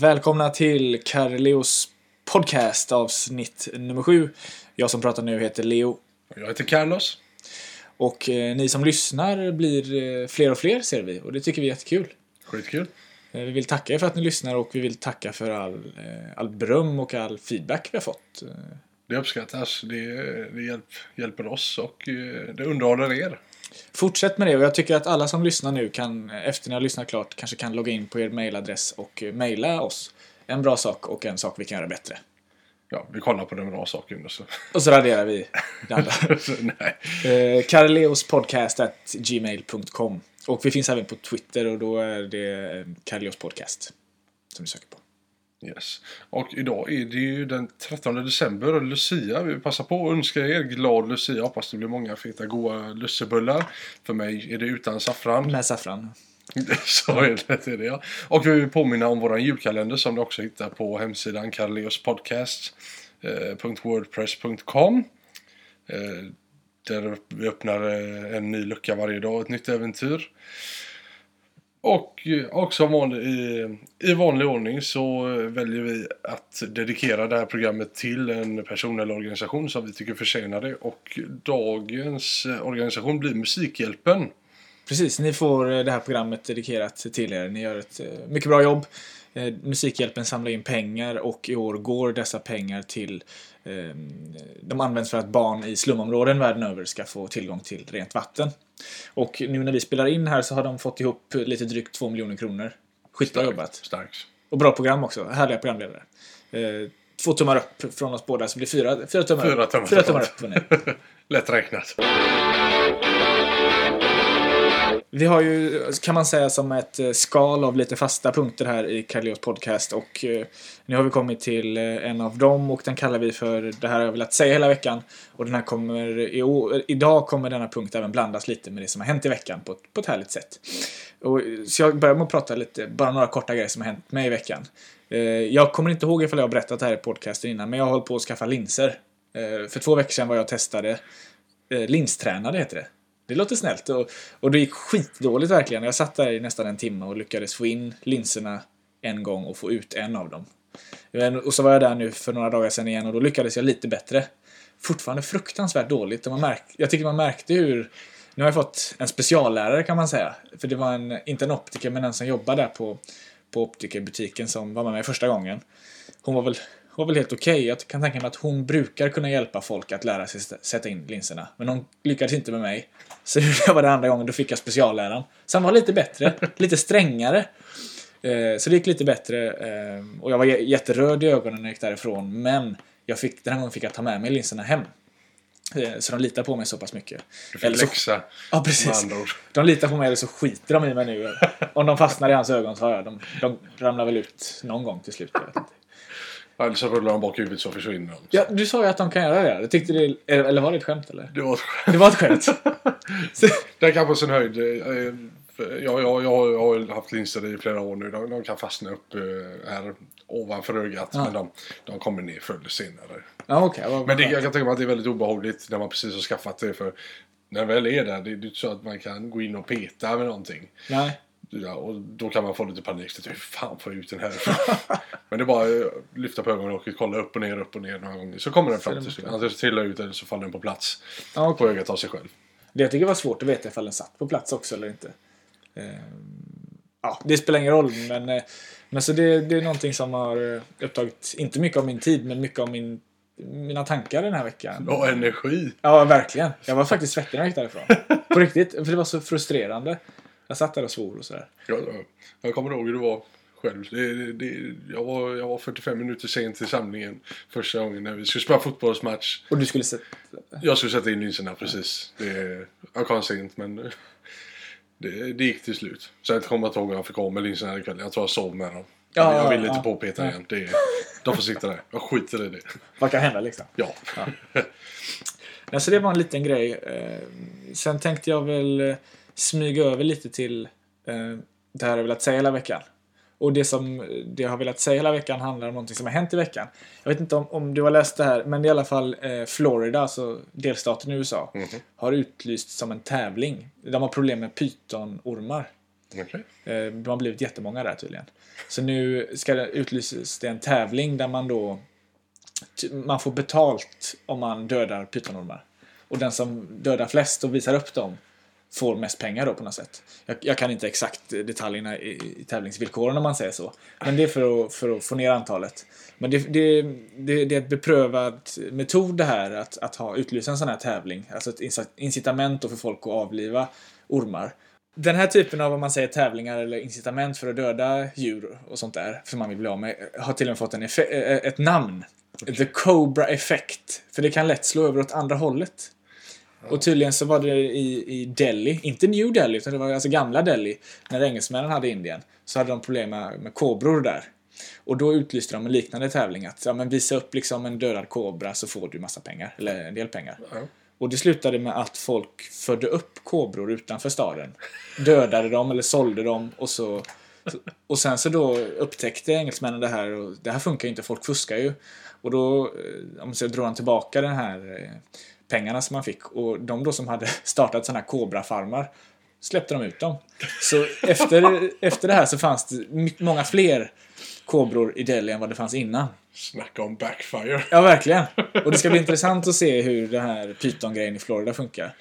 Välkomna till Carleos podcast avsnitt nummer sju. Jag som pratar nu heter Leo. Jag heter Carlos. Och eh, ni som lyssnar blir eh, fler och fler ser vi och det tycker vi är jättekul. Skitkul. Eh, vi vill tacka er för att ni lyssnar och vi vill tacka för all, eh, all beröm och all feedback vi har fått. Det uppskattas. Det, det hjälp, hjälper oss och eh, det underhåller er. Fortsätt med det och jag tycker att alla som lyssnar nu kan, efter ni har lyssnat klart, kanske kan logga in på er mailadress och eh, mejla oss. En bra sak och en sak vi kan göra bättre. Ja, vi kollar på den bra saken. och Så. Och så raderar vi det andra. Eh, Karleospodcast.gmail.com Och vi finns även på Twitter och då är det eh, Karleos podcast som vi söker på. Yes. Och idag är det ju den 13 december och Lucia. Vi passar på att önska er glad Lucia. Hoppas det blir många feta goa lussebullar. För mig är det utan saffran. Med saffran. Så är det, det ja. Och vi vill påminna om våran julkalender som du också hittar på hemsidan karleospodcast.wordpress.com eh, Där vi öppnar eh, en ny lucka varje dag, ett nytt äventyr. Och och som vanlig, i, i vanlig ordning så väljer vi att dedikera det här programmet till en person eller organisation som vi tycker förtjänar det. Och dagens organisation blir Musikhjälpen. Precis, ni får det här programmet dedikerat till er. Ni gör ett eh, mycket bra jobb. Eh, Musikhjälpen samlar in pengar och i år går dessa pengar till de används för att barn i slumområden världen över ska få tillgång till rent vatten. Och nu när vi spelar in här så har de fått ihop lite drygt 2 miljoner kronor. Skitbra jobbat. Starkt. Och bra program också. Härliga programledare. Eh, två tummar upp från oss båda så blir fyra, fyra tummar Fyra upp. tummar fyra tummar upp. Lätt räknat. Vi har ju, kan man säga, som ett eh, skal av lite fasta punkter här i Kallios podcast och eh, nu har vi kommit till eh, en av dem och den kallar vi för Det här har jag velat säga hela veckan och den här kommer, i, år, idag kommer denna punkt även blandas lite med det som har hänt i veckan på, ett- på ett härligt sätt. Och, så jag börjar med att prata lite, bara några korta grejer som har hänt mig i veckan. Jag kommer inte ihåg ifall jag har berättat det här i podcasten innan men jag har hållit på att skaffa linser. För två veckor sedan var jag och testade linstränade heter det. Det låter snällt och, och det gick skitdåligt verkligen. Jag satt där i nästan en timme och lyckades få in linserna en gång och få ut en av dem. Och så var jag där nu för några dagar sedan igen och då lyckades jag lite bättre. Fortfarande fruktansvärt dåligt. Och man märk, jag tycker man märkte hur... Nu har jag fått en speciallärare kan man säga. För det var en, inte en optiker men en som jobbade där på, på optikerbutiken som var med mig första gången. Hon var väl, var väl helt okej. Jag kan tänka mig att hon brukar kunna hjälpa folk att lära sig sätta in linserna. Men hon lyckades inte med mig. Så jag var det andra gången, då fick jag specialläraren. Så han var lite bättre, lite strängare. Eh, så det gick lite bättre. Eh, och jag var jätteröd i ögonen när jag gick därifrån. Men jag fick, den här gången fick jag ta med mig linserna hem. Eh, så de litar på mig så pass mycket. Du fick Eller så- läxa Ja, precis. De litar på mig eller så skiter de i mig nu. Om de fastnar i hans ögon så har jag de, de ramlar väl ut någon gång till slut. Jag vet inte. Eller så rullar de bak huvudet så försvinner de. Ja, du sa ju att de kan göra det. Jag tyckte det eller var det ett skämt eller? Det var ett skämt. Det var ett skämt. Det är kanske sin höjd. eh, Jag, jag, jag, har- haft linser i flera år nu. De, de kan fastna upp eh, här ovanför ögat. Ja. Men de, de kommer ner förr eller senare. Ja, vad- Men det, jag kan tänka mig att det är väldigt obehagligt när man precis har skaffat det. För när det väl är där, det är inte så att man kan gå in och peta med någonting. Nej. Ja, och då kan man få lite panik. Så, Hur fan får jag ut den här? Men det är bara att lyfta på ögonlocket, kolla upp och ner, upp och ner några gånger. Så kommer den fram till slut. Antingen så trillar ut eller så faller den på plats. Ja, okej. På ögat av sig själv. Det jag tycker var svårt att veta ifall den satt på plats också eller inte. Ehm, Ja, det spelar ingen roll men, eh, men så det, det är någonting som har eh, upptagit, inte mycket av min tid, men mycket av min, mina tankar den här veckan. Och energi. Ja, verkligen. Jag var faktiskt svettig när jag gick därifrån. På riktigt, för det var så frustrerande. Jag satt där och svor och sådär. Ja, ja. jag kommer ihåg hur det var själv. Det, det, jag, var, jag var 45 minuter sen till samlingen första gången när vi skulle spela fotbollsmatch. Och du skulle se... Jag skulle sätta in linserna precis. Det, jag kom sent men det, det gick till slut. Sen kommer jag inte ihåg hur jag fick av med linserna den kvällen. Jag tror jag sov med dem. Ja, jag vill ja, inte ja. påpeta igen. Det, de får sitta där. Jag skiter i det. Vad kan hända liksom? Ja. Ja, så det var en liten grej. Eh, Sen tänkte jag väl smyga över lite till eh, det här jag velat säga hela veckan. Och det som det jag har velat säga hela veckan handlar om någonting som har hänt i veckan. Jag vet inte om, om du har läst det här, men det är i alla fall eh, Florida, alltså delstaten i USA, har utlyst som en tävling. De har problem med pytonormar. Okej. Eh, De har blivit jättemånga där tydligen. Så nu ska det utlysas det en tävling där man då man får betalt om man dödar pytonormar. Och den som dödar flest och visar upp dem får mest pengar då på något sätt. Jag, jag kan inte exakt detaljerna i, i tävlingsvillkoren om man säger så. Men det är för att, för att få ner antalet. Men det, det, det, det är ett beprövad metod det här att, att ha utlysa en sån här tävling. Alltså ett incitament för folk att avliva ormar. Den här typen av, vad man säger, tävlingar eller incitament för att döda djur och sånt där, som man vill bli av med, har till och med fått en ett namn. The Cobra Effect. För det kan lätt slå över åt andra hållet. Och tydligen så var det i, i Delhi, inte New Delhi, utan det var alltså gamla Delhi, när engelsmännen hade Indien, så hade de problem med, med kobror där. Och då utlyste de en liknande tävling att ja, men visa upp liksom en dödad kobra så får du massa pengar, eller en del pengar. Ja. Och det slutade med att folk födde upp kobror utanför staden. Dödade dem eller sålde dem och så... Och sen så då upptäckte engelsmännen det här och det här funkar ju inte, folk fuskar ju. Och då eh, om så drog han tillbaka den här eh, pengarna som man fick och de då som hade startat sådana här kobrafarmar släppte de ut dem. Så efter, efter det här så fanns det många fler kobror i Delhi än vad det fanns innan. Snacka om backfire. Ja, verkligen. Och det ska bli intressant att se hur den här Python-grejen i Florida funkar.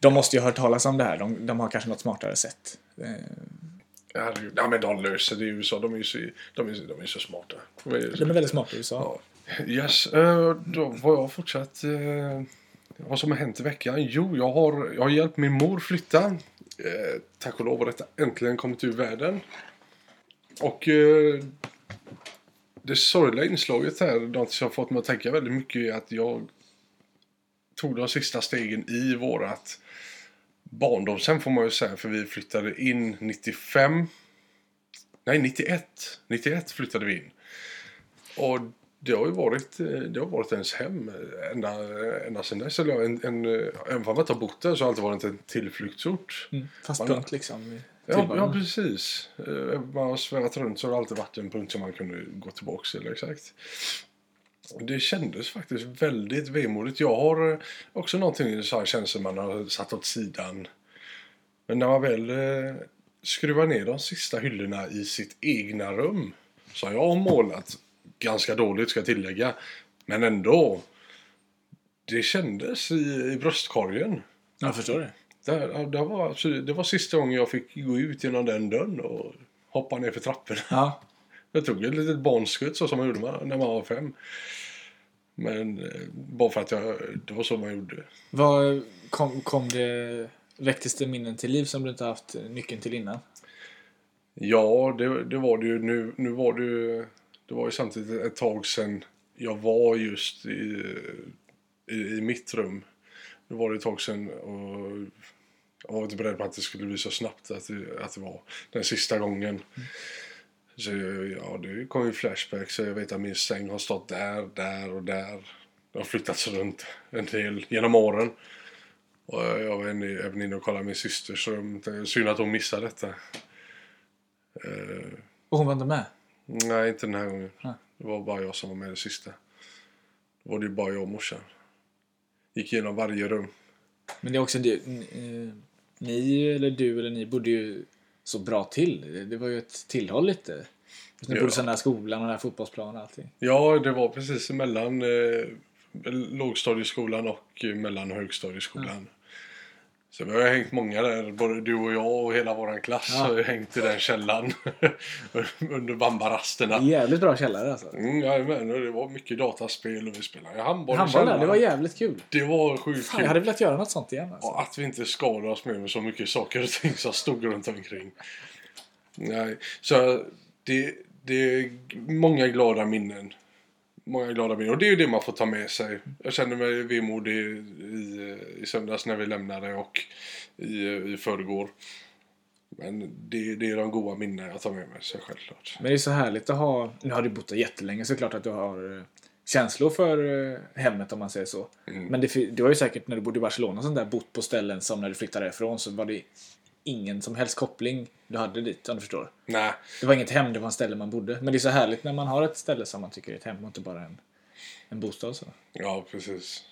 De måste ju ha hört talas om det här. De, de har kanske något smartare sätt. Eh, Herregud. Ja, men de löser det i USA. De är ju så, de är, de är så smarta. De är, De är väldigt smarta i USA. Ja. Yes, eh, då var jag fortsatt... eh, vad som har hänt i veckan? Jo, jag har, jag har hjälpt min mor flytta. Eh, Tack och lov har detta äntligen kommit ur världen. Och eh, det sorgliga inslaget här, något som har fått mig att tänka väldigt mycket, är att jag tog de sista stegen i vårat barndomshem får man ju säga, för vi flyttade in 95. Nej, 91. 91 flyttade vi in. Och det har ju varit, eh, det har varit ens hem ända, ända sedan dess. Eller en, en, eh, även om man inte har bott där så har det alltid varit en tillflyktsort. Mm. Fast Man- punkt liksom. Ja, ja, precis. Eh, Man har svävat runt så har det alltid varit en punkt som man kunde gå tillbaka till. Exakt. Det kändes faktiskt väldigt vemodigt. Jag har eh, också någonting så här känsla man har satt åt sidan. Men när man väl eh, skruvar ner de sista hyllorna i sitt egna rum så har jag målat ganska dåligt ska jag tillägga. Men ändå. Det kändes i, i bröstkorgen. Jag förstår det. Det, det, var, det var sista gången jag fick gå ut genom den dörren och hoppa ner för trapporna. Ja. Jag tog ett litet barnskutt så som man gjorde när man var fem. Men eh, bara för att jag, det var så man gjorde. Vad kom, kom det... Väcktes det minnen till liv som du inte haft nyckeln till innan? Ja, det, det var det ju. Nu, nu var det ju... Det var ju samtidigt ett tag sedan jag var just i, i, i mitt rum. Nu var det ett tag sedan och jag var inte beredd på att det skulle bli så snabbt att det, att det var den sista gången. Så ja, det kom ju flashbacks. Jag vet att min säng har stått där, där och där. Det har flyttats runt en del genom åren. Och jag var även inne och kollade min systers rum. Synd att hon missade detta. Eh, och hon var inte med? Nej, inte den här gången. Nej. Det var bara jag som var med det sista. Då var det ju bara jag och morsan. Gick igenom varje rum. Men det är också n- eh, ni eller du eller ni bodde ju så bra till. Det, var ju ett tillhåll lite. Ni Ja. bodde så nära skolan och nära fotbollsplan och allting. Ja, det var precis mellan eh, lågstadieskolan och mellan högstadieskolan. Så vi har hängt många där, både du och jag och hela våran klass Ja. har ju hängt i den källan under bambarasterna. Jävligt bra källare alltså. Mm, jajamän, och det var mycket dataspel och vi spelade handboll Handboll där, källaren. det var jävligt kul. Det var sjukt Fan, kul. jag hade velat göra något sånt igen alltså. Och att vi inte skadade oss med, med så mycket saker och ting som stod runt omkring. Nej, så det, det är många glada minnen. Många glada minnen. Och det är ju det man får ta med sig. Jag kände mig vemodig i, i söndags när vi lämnade och i, i förrgår. Men det, det är de goda minnen jag tar med mig, så självklart. Men det är så härligt att ha, nu har du bott där jättelänge så klart att du har eh, känslor för eh, hemmet om man säger så. Mm. Men det, du har ju säkert när du bodde i Barcelona sånt där bott på ställen som när du flyttade därifrån så var det ingen som helst koppling du hade dit om du förstår. Nej, Det var inget hem, det var en ställe man bodde. Men det är så härligt när man har ett ställe som man tycker är ett hem och inte bara en, en bostad. Så. Ja, precis.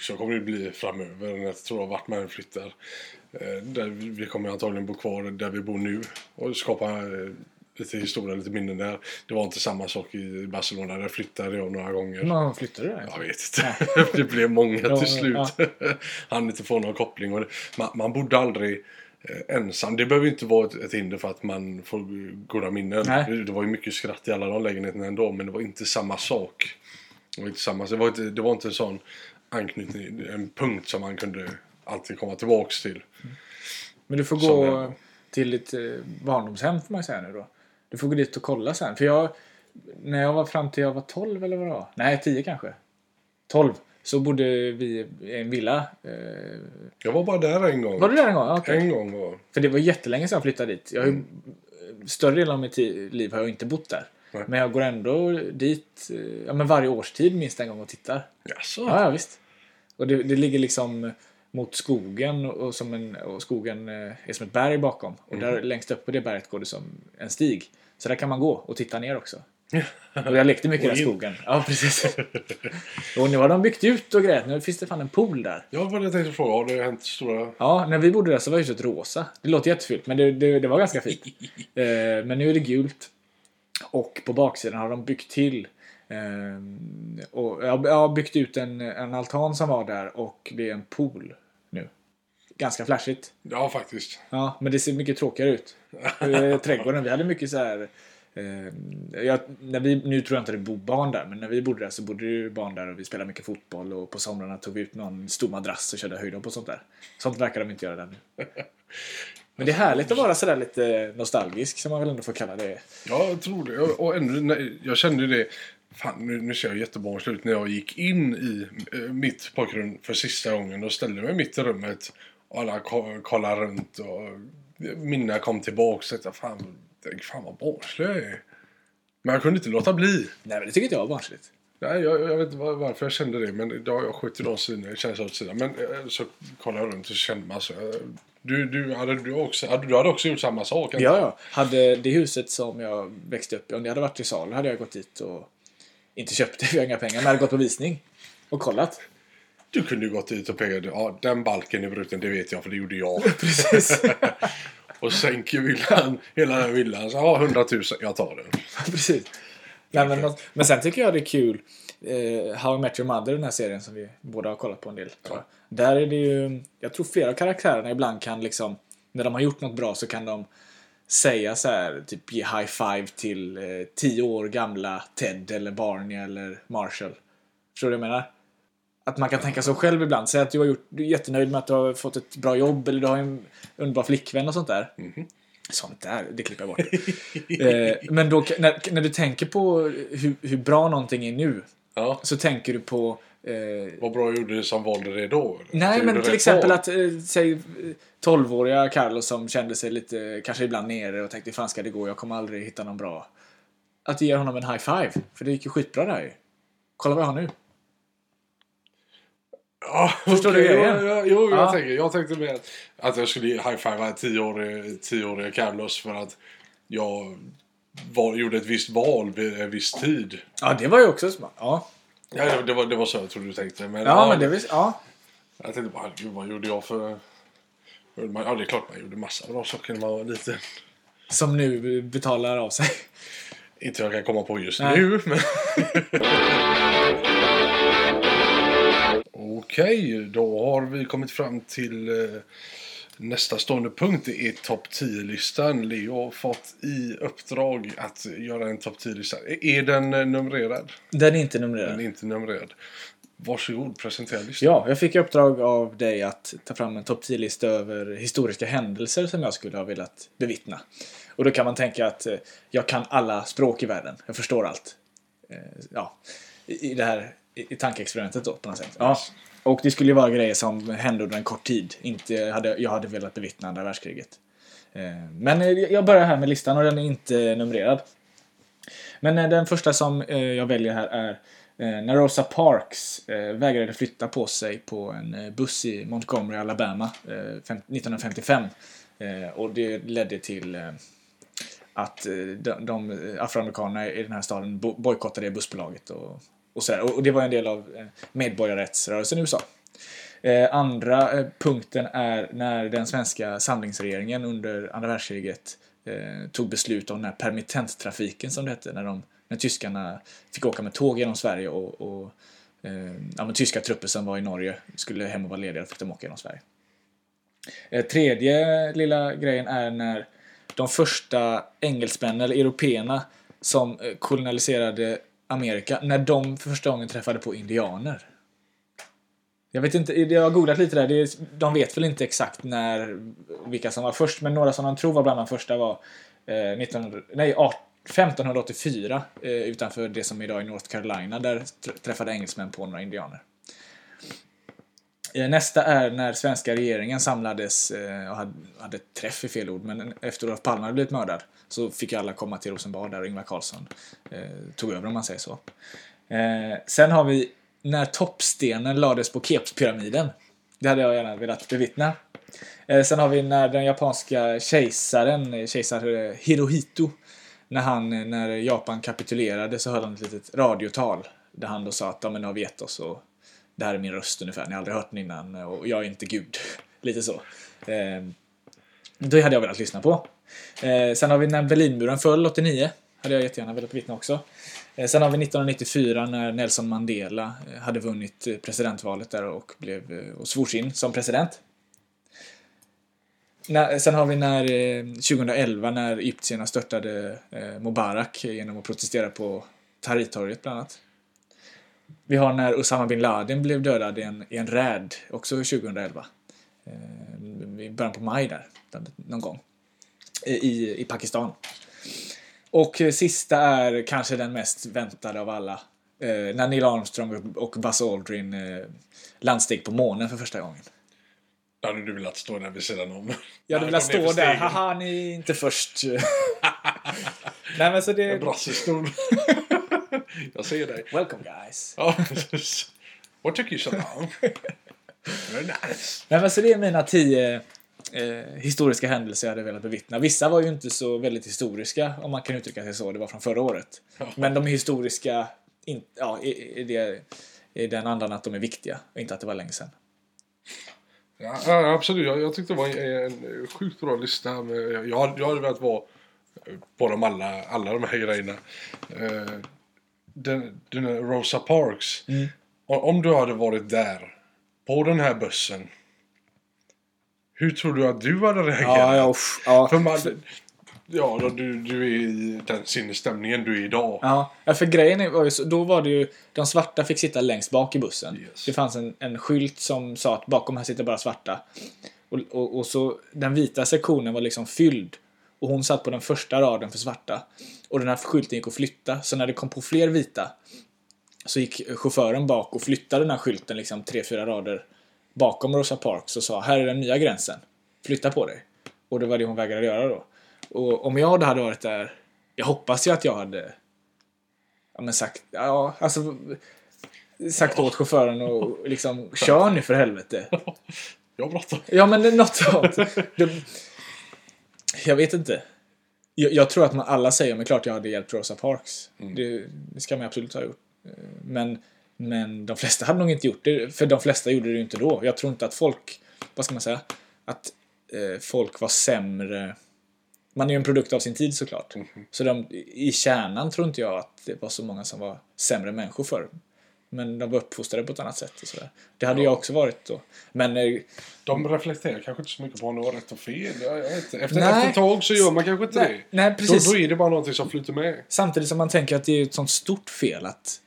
Så kommer det bli framöver när jag tror jag vart man än flyttar. Eh, där vi kommer antagligen bo kvar där vi bor nu och skapa eh, lite historia, lite minnen där. Det var inte samma sak i Barcelona. Där flyttade jag några gånger. Många flyttade där? Jag vet inte. det blev många Ja, till slut. Han inte få någon koppling. Och man, man bodde aldrig ensam. Det behöver inte vara ett, ett hinder för att man får goda minnen. Nej. Det, var ju mycket skratt i alla de lägenheterna ändå. Men det var inte samma sak. Det var inte, samma, det var inte, det var inte en sån anknytning, en punkt som man kunde alltid komma tillbaks till. Men du får Som gå jag- till ditt eh, barndomshem får man säga nu då. Du får gå dit och kolla sen. För jag, när jag var fram till jag var 12 eller vad det var. Nej, 10 kanske. 12. Så bodde vi i en villa. Eh, Jag var bara där en gång. var du där en gång? Ja, okej. En gång var... För det var jättelänge sedan jag flyttade dit. Jag har ju, Mm. Större delen av mitt liv har jag inte bott där. Nej. Men jag går ändå dit eh, ja, men varje årstid minst en gång och tittar. Jaså? Ja, ja visst. Och det, det ligger liksom mot skogen och, som en, och skogen eh, är som ett berg bakom. Och där längst upp på det berget går det som en stig. Så där kan man gå och titta ner också. Och jag lekte mycket i den skogen. Ja, precis. och nu har de byggt ut och grejt. Nu finns det fan en pool där. Ja, vad jag tänkte fråga. Har det hänt stora... Ja, när vi bodde där så var huset rosa. Det låter jättefult, men det, det, det var ganska fint. eh, men nu är det gult. Och på baksidan har de byggt till eh, och jag jag har byggt ut en, en altan som var där och det är en pool nu. Ganska flashigt. Ja, faktiskt. Ja, men det ser mycket tråkigare ut. Eh, Trädgården, vi hade mycket så här... Eh, jag, när vi, nu tror jag inte det bor barn där, men när vi bodde där så bodde det ju barn där och vi spelade mycket fotboll och på somrarna tog vi ut någon stor madrass och körde höjdhopp och sånt där. Sånt verkar de inte göra där nu. Men det är härligt att vara sådär lite nostalgisk, som man väl ändå får kalla det. Ja, jag tror det. Och- Och när- jag kände ju det. Fan, nu, nu ser jag jättebarnslig ut när jag gick in i eh, mitt pojkrum för sista gången och ställde mig mitt i rummet. Och alla ko- kollade runt och mina kom tillbaks. Och jag, fan, tänk, fan vad barnslig jag är. Men jag kunde inte låta bli. Nej, men det tycker inte jag var barnsligt. Nej, jag, jag vet inte var- varför jag kände det, men idag jag skjuter de sidorna, känns åt sidan. Men eh, så kollade jag runt och kände man så. eh, Du, du, hade, du, också, hade, du hade också gjort samma sak? inte? Ja, ja. Hade det huset som jag växte upp i, om det hade varit i salu hade jag gått dit och inte köpt det, för jag har inga pengar, men hade gått på visning och kollat. Du kunde ju gått dit och pekat. Ja, den balken är bruten, det vet jag för det gjorde jag. Precis. och sänker villan, hela den villan. Så ja, 100 000, jag tar den. Precis. Nej, men, men sen tycker jag det är kul. Eh, How I Met Your Mother, den här serien som vi båda har kollat på en del. Jag. Där är det ju, jag tror flera av karaktärerna ibland kan liksom, när de har gjort något bra så kan de säga så här, typ ge high five till eh, tio år gamla Ted eller Barney eller Marshall. Förstår du vad jag menar? Att man kan tänka så själv ibland. Säg att du har gjort, du är jättenöjd med att du har fått ett bra jobb eller du har en underbar flickvän och sånt där. Sånt där, det klipper jag bort. eh, men då, när, när du tänker på hur, hur bra någonting är nu Ja, så tänker du på eh, vad bra gjorde du som valde det då? Nej, Du men till exempel val. att, eh, säg eh, 12-åriga Carlos som kände sig lite, kanske ibland nere och tänkte fan ska det gå, jag kommer aldrig hitta någon bra. Att ge honom en high five, för det gick ju skitbra där ju. Kolla vad jag har nu. Ja, Förstår du okej, grejen? Jo, jo, jag, Ja. tänker, jag tänkte mer att, att jag skulle high-fivea 10-åriga 10 Carlos för att jag var, gjorde ett visst val vid en viss tid. Ja, det var ju också smart. Ja, Ja, det, det, var, det var så jag trodde du tänkte. Men, ja men det visst, ja. Jag tänkte bara, gud vad gjorde jag för... Ja, det är klart man gjorde massa bra saker när man var liten. Som nu betalar av sig. Inte jag kan komma på just Nej. nu, men... Okej, då har vi kommit fram till eh, nästa stående punkt. Det är topp 10-listan. Leo har fått i uppdrag att göra en topp 10-lista. Är den eh, numrerad? Den är inte Den numrerad. är inte numrerad. Varsågod, presentera listan. Ja, jag fick i uppdrag av dig att ta fram en topp 10-lista över historiska händelser som jag skulle ha velat bevittna. Och då kan man tänka att eh, jag kan alla språk i världen. Jag förstår allt. Ja, i, i det här i, i tankeexperimentet då på något sätt. Ja. Och det skulle ju vara grejer som hände under en kort tid. Inte hade, jag hade velat bevittna andra världskriget. Eh, men eh, jag börjar här med listan och den är inte numrerad. Men eh, den första som jag väljer här är när Rosa Parks vägrade flytta på sig på en buss i Montgomery, Alabama 1955. Och det ledde till att de, afroamerikanerna i den här staden bojkottade bussbolaget och, och sådär. Och, och det var en del av eh, medborgarrättsrörelsen i USA. Eh, andra eh, punkten är när den svenska samlingsregeringen under andra världskriget eh, tog beslut om den här permittenttrafiken som det hette. När, de, när tyskarna fick åka med tåg genom Sverige och, och eh, ja, men tyska trupper som var i Norge skulle hem och vara lediga och fick de åka genom Sverige. Eh, tredje lilla grejen är när de första engelsmännen, eller européerna, som kolonialiserade Amerika, när de för första gången träffade på indianer. Jag vet inte, jag har googlat lite där, är, de vet väl inte exakt när, vilka som var först, men några som de tror var bland de första var eh, 1900, nej, 1584 eh, utanför det som idag är North Carolina, där träffade engelsmän på några indianer. Eh, nästa är när svenska regeringen samlades eh, och hade, hade träff i fel ord, men efter Olof Palme hade blivit mördad så fick alla komma till Rosenbad där och Ingvar Carlsson eh, tog över om man säger så. Eh, sen har vi när toppstenen lades på Kepspyramiden. Det hade jag gärna velat bevittna. Eh, sen har vi när den japanska kejsaren, eh, kejsar Hirohito, när han, när Japan kapitulerade så höll han ett litet radiotal där han då sa att ja, men nu har vi gett oss och det här är min röst ungefär, ni har aldrig hört den innan och jag är inte Gud. Lite så. Eh, det hade jag velat lyssna på. Eh, sen har vi när Berlinmuren föll 89. Hade jag jättegärna velat vittna också. Eh, sen har vi 1994 när Nelson Mandela eh, hade vunnit eh, presidentvalet där och, blev, eh, och svors in som president. När, sen har vi när 2011 när egyptierna störtade Mubarak genom att protestera på Tahrirtorget bland annat. Vi har när Osama bin Laden blev dödad i en, i en räd, också 2011. I början på maj där, någon gång. I, i Pakistan. Och sista är kanske den mest väntade av alla. Eh, när Neil Armstrong och Buzz Aldrin eh, landsteg på månen för första gången. Hade du velat stå där vid sidan om? Jag hade velat stå där. Haha, ni är inte först. Nej men så det... En brassestol. Jag ser dig. Welcome guys. What took you so long? Very nice. Nej men så det är mina tio eh, historiska händelser jag hade velat bevittna. Vissa var ju inte så väldigt historiska, om man kan uttrycka sig så. Det var från förra året. Men de är historiska in, ja, i, i, det, i den andan att de är viktiga, och inte att det var länge sedan. Ja, absolut. Jag, jag tyckte det var en, en sjukt bra lista. Med, jag, jag hade velat vara på de alla, alla de här grejerna. Uh, den, den Rosa Parks. Mm. Om du hade varit där, på den här bussen. Hur tror du att du hade reagerat? Ja, ja, ja. För man, ja du, du är i den sinnesstämningen du är idag. Ja, för grejen var ju så, då var det ju, de svarta fick sitta längst bak i bussen. Yes. Det fanns en, en skylt som sa att bakom här sitter bara svarta. Och, och, och, så den vita sektionen var liksom fylld. Och hon satt på den första raden för svarta. Och den här skylten gick att flytta. Så när det kom på fler vita så gick chauffören bak och flyttade den här skylten liksom tre, fyra rader bakom Rosa Parks och sa här är den nya gränsen. Flytta på dig. Och det var det hon vägrade göra då. Och om jag hade varit där, jag hoppas ju att jag hade ja, men sagt, ja, alltså sagt åt chauffören och liksom kör nu för helvete. Jag bråttom. Ja men något sånt. jag vet inte. Jag, jag, tror att man alla säger, men klart jag hade hjälpt Rosa Parks. Mm. Det, det, ska man absolut ha gjort. Men men de flesta hade nog inte gjort det, för de flesta gjorde det ju inte då. Jag tror inte att folk, vad ska man säga, att eh, folk var sämre. Man är ju en produkt av sin tid såklart. Mm. Så de, i kärnan tror inte jag att det var så många som var sämre människor för. Men de var uppfostrade på ett annat sätt. Och sådär. Det hade ja. jag också varit då. Men, eh, de reflekterar kanske inte så mycket på vad som var rätt och fel. Efter, efter ett tag så gör man kanske inte nej, det. Nej, precis. Då, då är det bara någonting som flyter med. Samtidigt som man tänker att det är ett sånt stort fel att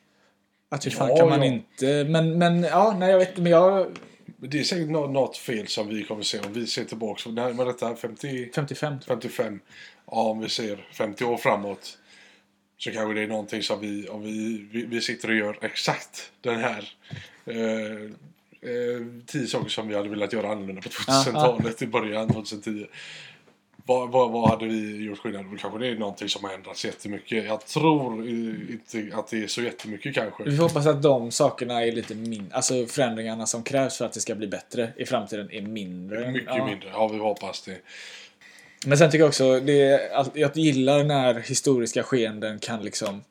att hur fan ja, kan man ja. inte... Men, men ja, nej jag vet. Men jag... Det är säkert något fel som vi kommer se om vi ser tillbaka. När var detta? 50... 55. 55. Ja, om vi ser 50 år framåt. Så kanske det är någonting som vi, om vi, vi, vi sitter och gör exakt den här. Eh, eh, tio saker som vi hade velat göra annorlunda på 2000-talet i början, 2010. Vad, vad, vad, hade vi gjort skillnad? Kanske det är någonting som har ändrats jättemycket. Jag tror inte att det är så jättemycket kanske. Vi hoppas att de sakerna är lite mindre. Alltså förändringarna som krävs för att det ska bli bättre i framtiden är mindre. Mycket ja. mindre. Ja, vi hoppas det. Men sen tycker jag också, det är, jag gillar när historiska skeenden kan liksom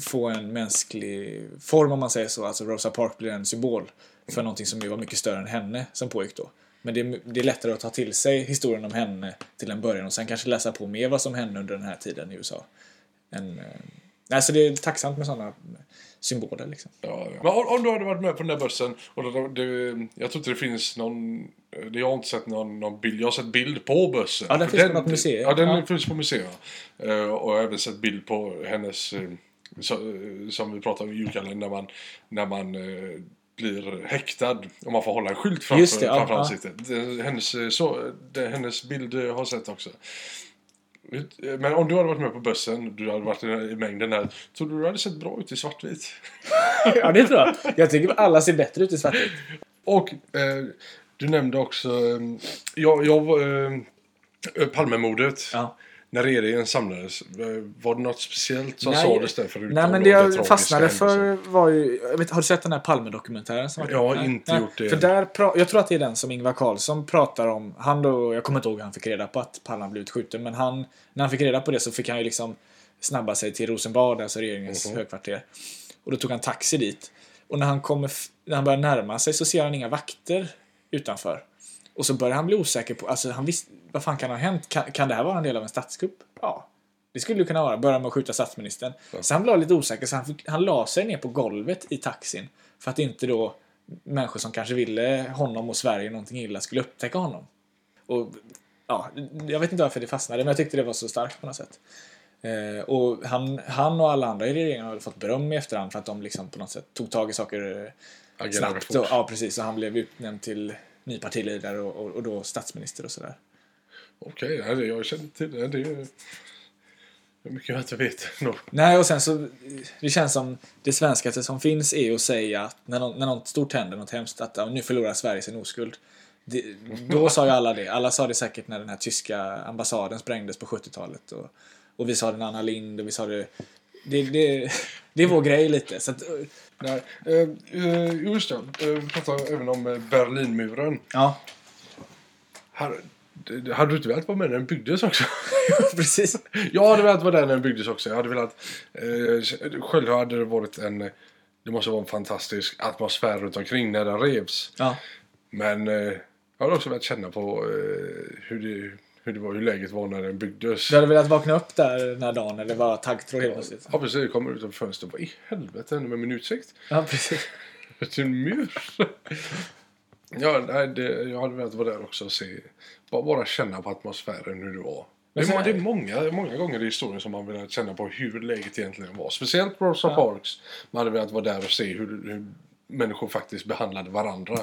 få en mänsklig form om man säger så. Alltså Rosa Parks blir en symbol för någonting som ju var mycket större än henne som pågick då. Men det är, det är lättare att ta till sig historien om henne till en början och sen kanske läsa på mer vad som hände under den här tiden i USA. En, eh, alltså det är tacksamt med sådana symboler liksom. Ja, ja. Men om, om du hade varit med på den där börsen och det, det, jag tror inte det finns någon, det, jag har inte sett någon, någon bild, jag har sett bild på börsen. Ja, den finns på något museum. Ja, den Ja. finns på museum. Eh, och jag har även sett bild på hennes, eh, så, eh, som vi pratade om i julkalendern, när man, när man blir häktad och man får hålla en skylt framför, Just det, ja, framför ja. ansiktet. Det, hennes, så, det, hennes bild har jag sett också. Men om du hade varit med på börsen, du hade varit i mängden där, tror du du hade sett bra ut i svartvit? Ja, det tror jag. Jag tycker alla ser bättre ut i svartvitt. Och eh, du nämnde också, eh, jag, jag var, eh, Palmemordet. Ja. När regeringen samlades, eh, var det något speciellt som Nej, sades där förutom Nej, men det jag fastnade för var ju... Vet, har du sett den här Palme-dokumentären? Som Jag har inte nej. gjort det. För där jag tror att det är den som Ingvar Carlsson pratar om. Han då, jag kommer inte ihåg hur han fick reda på att Palme blivit skjuten. Men han, när han fick reda på det så fick han ju liksom snabba sig till Rosenbad, alltså regeringens Mhm. högkvarter. Och då tog han taxi dit. Och när han, kommer, när han börjar närma sig så ser han inga vakter utanför. Och så börjar han bli osäker på, alltså han visste, vad fan kan ha hänt? Kan, kan det här vara en del av en statskupp? Ja. Det skulle det kunna vara. Börja med att skjuta statsministern. Så han blev lite osäker så han, fick, han la sig ner på golvet i taxin. För att inte då människor som kanske ville honom och Sverige någonting illa skulle upptäcka honom. Och ja, jag vet inte varför det fastnade men jag tyckte det var så starkt på något sätt. Eh, och han, han och alla andra i regeringen har fått beröm i efterhand för att de liksom på något sätt tog tag i saker snabbt. fort. Och, ja, precis. Och han blev utnämnd till ny partiledare och, och, och då statsminister och sådär. Okej, det- jag känner till det. Det är ju det är mycket jag inte vet. No. Nej, och sen så det känns som det svenskaste som finns är att säga att när, någon, när något stort händer, något hemskt, att ja, nu förlorar Sverige sin oskuld. Det, då sa ju alla det. Alla sa det säkert när den här tyska ambassaden sprängdes på 70-talet. Och, och vi sa det när Anna Lind och vi sa det... Det, det, det är vår grej lite. Så att, Nej, eh, eh, just det. Eh, vi pratade även om eh, Berlinmuren. ja, Här, hade du inte velat vara med när den byggdes också? precis. Jag hade velat vara där när den byggdes också. Jag hade velat... Eh, själv hade det varit en... Det måste vara en fantastisk atmosfär runt omkring när den revs. Ja. Men eh, jag hade också velat känna på eh, hur, det, hur det var, hur läget var när den byggdes. Du hade velat vakna upp där den här dagen när det var taggtråd helt plötsligt. Ja precis, jag kommer ut ur fönstret. Vad i helvete hände med min utsikt? Ja, precis. Till en mur? ja, nej, det, jag hade velat vara där också och se. Bara, bara känna på atmosfären hur det var. Det är, så må- här- det är många, många gånger i historien som man velat känna på hur läget egentligen var. Speciellt på Rosa Ja. Parks. Man hade velat vara där och se hur, hur människor faktiskt behandlade varandra.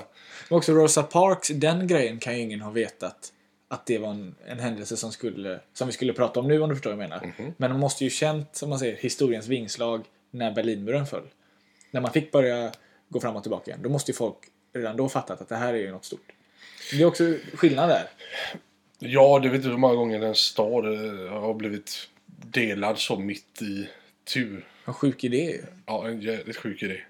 Men också Rosa Parks, den grejen kan ju ingen ha vetat att det var en, en händelse som, skulle, som vi skulle prata om nu om du förstår vad jag menar. Mhm. Men de måste ju känt, som man säger, historiens vingslag när Berlinmuren föll. När man fick börja gå fram och tillbaka igen. Då måste ju folk redan då fattat att det här är ju något stort. Det är också skillnad där. Ja, det vet du hur många gånger en stad eh, har blivit delad så mitt i tur. En sjuk idé. Ja, en jävligt sjuk idé.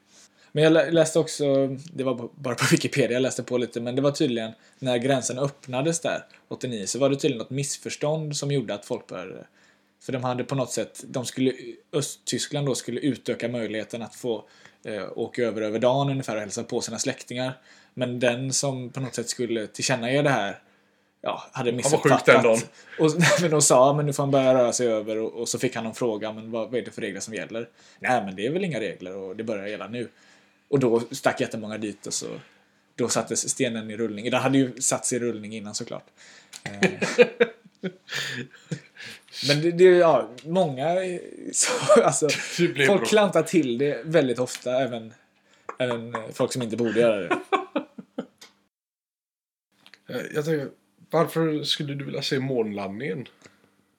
Men jag lä- läste också, det var bara på Wikipedia jag läste på lite, men det var tydligen när gränsen öppnades där 89 så var det tydligen något missförstånd som gjorde att folk började för de hade på något sätt, de skulle, Östtyskland då skulle utöka möjligheten att få eh, åka över över dagen ungefär och hälsa på sina släktingar. Men den som på något sätt skulle tillkännage det här ja, hade var sjuk missuppfattat. den dagen. Och, men de sa men nu får han börja röra sig över och, och så fick han någon fråga men vad, vad är det för regler som gäller? Nej men det är väl inga regler och det börjar gälla nu. Och då stack jättemånga dit och så då sattes stenen i rullning. Den hade ju satts i rullning innan såklart. Eh, Men det, det ja, många så, alltså, folk bra. klantar till det väldigt ofta även, även folk som inte borde göra det. Eh, Jag tänker, varför skulle du vilja se månlandningen?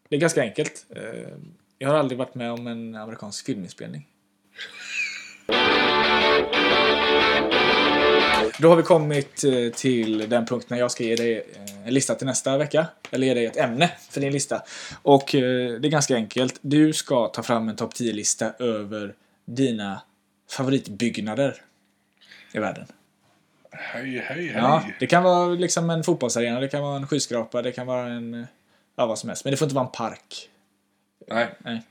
Det är ganska enkelt. Eh, Jag har aldrig varit med om en amerikansk filminspelning. Då har vi kommit eh, till den punkt när jag ska ge dig eh, en lista till nästa vecka. Eller ge dig ett ämne för din lista. Och eh, det är ganska enkelt. Du ska ta fram en topp 10-lista över dina favoritbyggnader i världen. Hej, hej, hej. Ja, det kan vara liksom en fotbollsarena, det kan vara en skyskrapa, det kan vara en... Ja, vad som helst. Men det får inte vara en park. Nej. Nej.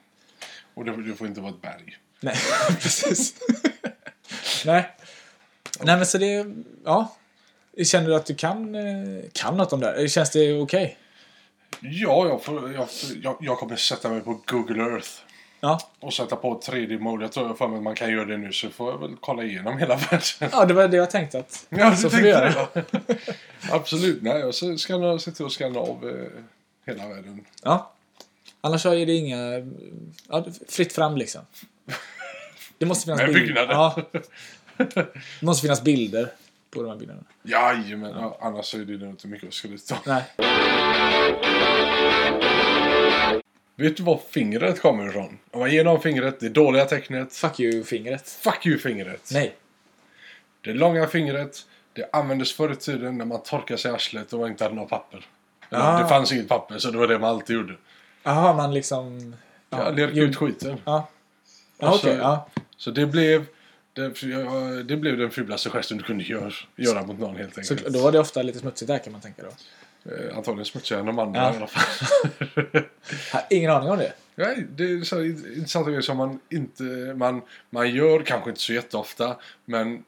Och det får inte vara ett berg. Nej, precis. Nej. Nej, men så det... Ja. Känner du att du kan, eh, kan något om det här? Känns det okej? Ja, jag, får, jag, jag, jag kommer sätta mig på Google Earth. Ja. Och sätta på 3D-mode. Jag tror för mig att man kan göra det nu så får jag väl kolla igenom hela världen. Ja, det var det jag tänkte att... Ja, så får du göra. Absolut. Nej, jag ska se till att scanna av eh, hela världen. Ja. Annars är det inga... Ja, fritt fram liksom. Det måste finnas byggnader. Ja. Det måste finnas bilder på de här byggnaderna. Jajamän, ja, annars så är det inte mycket att skryta om. Nej. Vet du var fingret kommer ifrån? Om man ger någon fingret, det dåliga tecknet. Fuck you-fingret. Fuck you-fingret. Nej. Det långa fingret, det användes förr i tiden när man torkade sig i arslet och inte hade något papper. Eller, Ah. Det fanns inget papper, så det var det man alltid gjorde. Jaha, man liksom... Ja, lirka gjorde- ut skiten. Ja. Ja, Och okej. så- ja. Så det blev, det, det blev den fulaste gesten du kunde göra, göra mot någon helt Så enkelt. då var det ofta lite smutsigt där kan man tänka då. Eh, Antagligen smutsigare än de andra Ja. i alla fall. Ingen aning om det. Nej, det är så intressanta grejer som man inte... Man, man gör kanske inte så jätteofta, men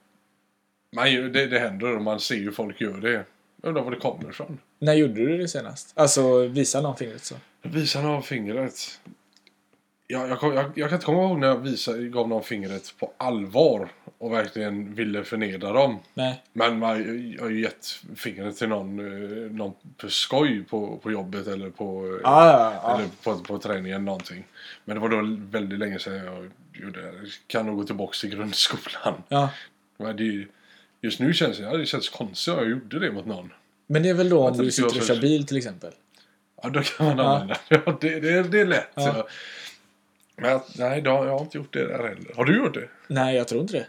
man gör, det, det händer och man ser ju folk gör det. Jag undrar var det kommer ifrån. När gjorde du det senast? Alltså, visa någon fingret så. Visan av fingret. Jag, jag, jag, jag kan inte komma ihåg när jag visade, gav någon fingret på allvar och verkligen ville förnedra dem. Nej. Men man jag har ju gett fingret till någon, eh, någon på skoj på, på jobbet eller på, eh, Ja, ja, eller på, på träningen någonting. Men det var då väldigt länge sedan jag gjorde det. Kan nog gå tillbaka till grundskolan. ja. Men det, just nu känns det, det känns konstigt att jag gjorde det mot någon. Men det är väl då om du sitter och kör bil till exempel? Ja, då kan man Ja. använda ja, det. Det, det är lätt. Ja. Jag- nej, jag har inte gjort det där heller. Har du gjort det? Nej, jag tror inte det.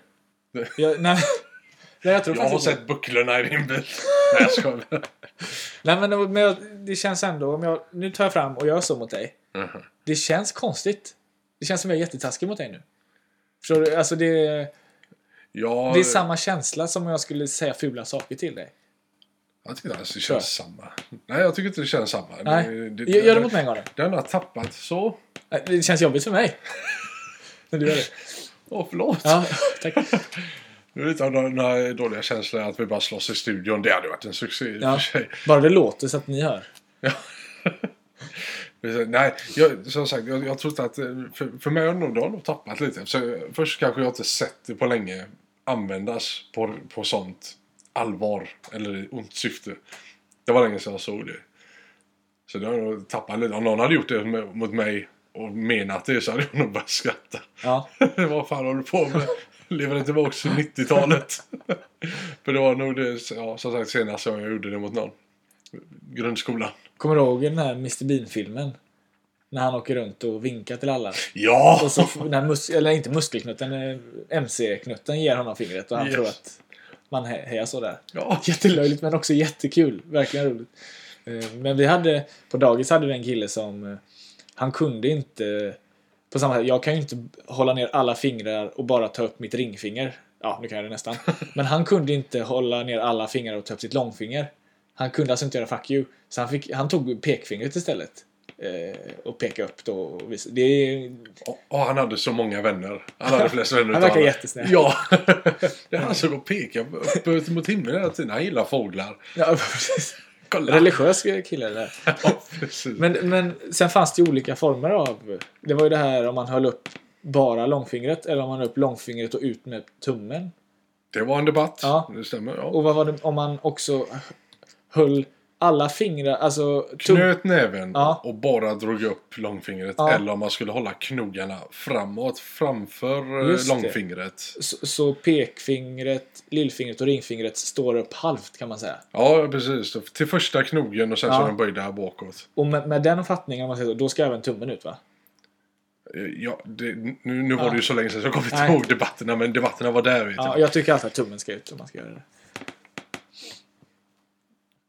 Nej. Jag, nej. nej, jag tror Jag har inte sett bucklorna i din bil. nej, jag skojar. Nej, men, men jag, det känns ändå... Om jag, nu tar jag fram och gör så mot dig. Mhm. Det känns konstigt. Det känns som jag är jättetaskig mot dig nu. Förstår du? Alltså det, Ja, det är samma känsla som om jag skulle säga fula saker till dig. Jag tycker alltså det känns samma. Nej, jag tycker inte det känns samma. Nej. Det, Gör det mot mig en gång då. Den har tappat så. Nej, Det känns jobbigt för mig. När du gör det. Åh, förlåt. Ja, tack. Nu vet jag några, några dåliga känslor att vi bara slåss i studion. Det hade varit en succé i och Ja. för sig. Bara det låter så att ni hör. Nej, jag, som sagt, jag, jag tror inte att... eh, För, för mig har det nog, det har nog tappat lite. Så, först kanske jag inte sett det på länge användas på, på sånt allvar eller i ont syfte. Det var länge sedan jag såg det. Så det har nog tappat lite. Om någon hade gjort det mot mig och menat det så hade jag nog börjat skratta. Ja. Vad fan håller du på med? Lever inte tillbaka till 90-talet? För det var nog det, ja, som sagt, senast jag gjorde det mot någon. Grundskolan. Kommer du ihåg den här Mr Bean-filmen? När han åker runt och vinkar till alla. Ja! Och så, när mus eller inte muskelknutten, eh, MC-knutten ger honom fingret och han Yes. tror att man he hejar så där. Ja. Jättelöjligt men också jättekul. Verkligen roligt. Eh, Men vi hade, på dagis hade vi en kille som, eh, han kunde inte, på samma sätt, jag kan ju inte hålla ner alla fingrar och bara ta upp mitt ringfinger. Ja, nu kan jag det nästan. Men han kunde inte hålla ner alla fingrar och ta upp sitt långfinger. Han kunde alltså inte göra fuck you. Så han, fick, han tog pekfingret istället. Eh, och peka upp då. Det är, och han hade så många vänner. Han hade flest vänner Han verkar jättesnäll. Ja. det är han som går och pekar upp mot himlen hela tiden. Han gillar fåglar. ja, precis. Kolla! Religiös kille det där. Ja, precis. Men, men sen fanns det ju olika former av... Det var ju det här om man höll upp bara långfingret eller om man höll upp långfingret och ut med tummen. Det var en debatt. Ja. Det stämmer. Ja. Och vad var det om man också höll alla fingrar, alltså... Knöt näven Ja. och bara drog upp långfingret. Ja. Eller om man skulle hålla knogarna framåt framför eh, Just långfingret. så, så pekfingret, lillfingret och ringfingret står upp halvt kan man säga. Ja, precis. Till första knogen och sen så Ja. är den böjd här bakåt. Och med, med den fattningen, om man säger så, då ska även tummen ut va? Eh, Ja, det, nu, nu var det ju så länge sedan så jag kommer inte ihåg debatterna. Men debatterna var där Ja, jag. jag tycker alltid att tummen ska ut om man ska göra det.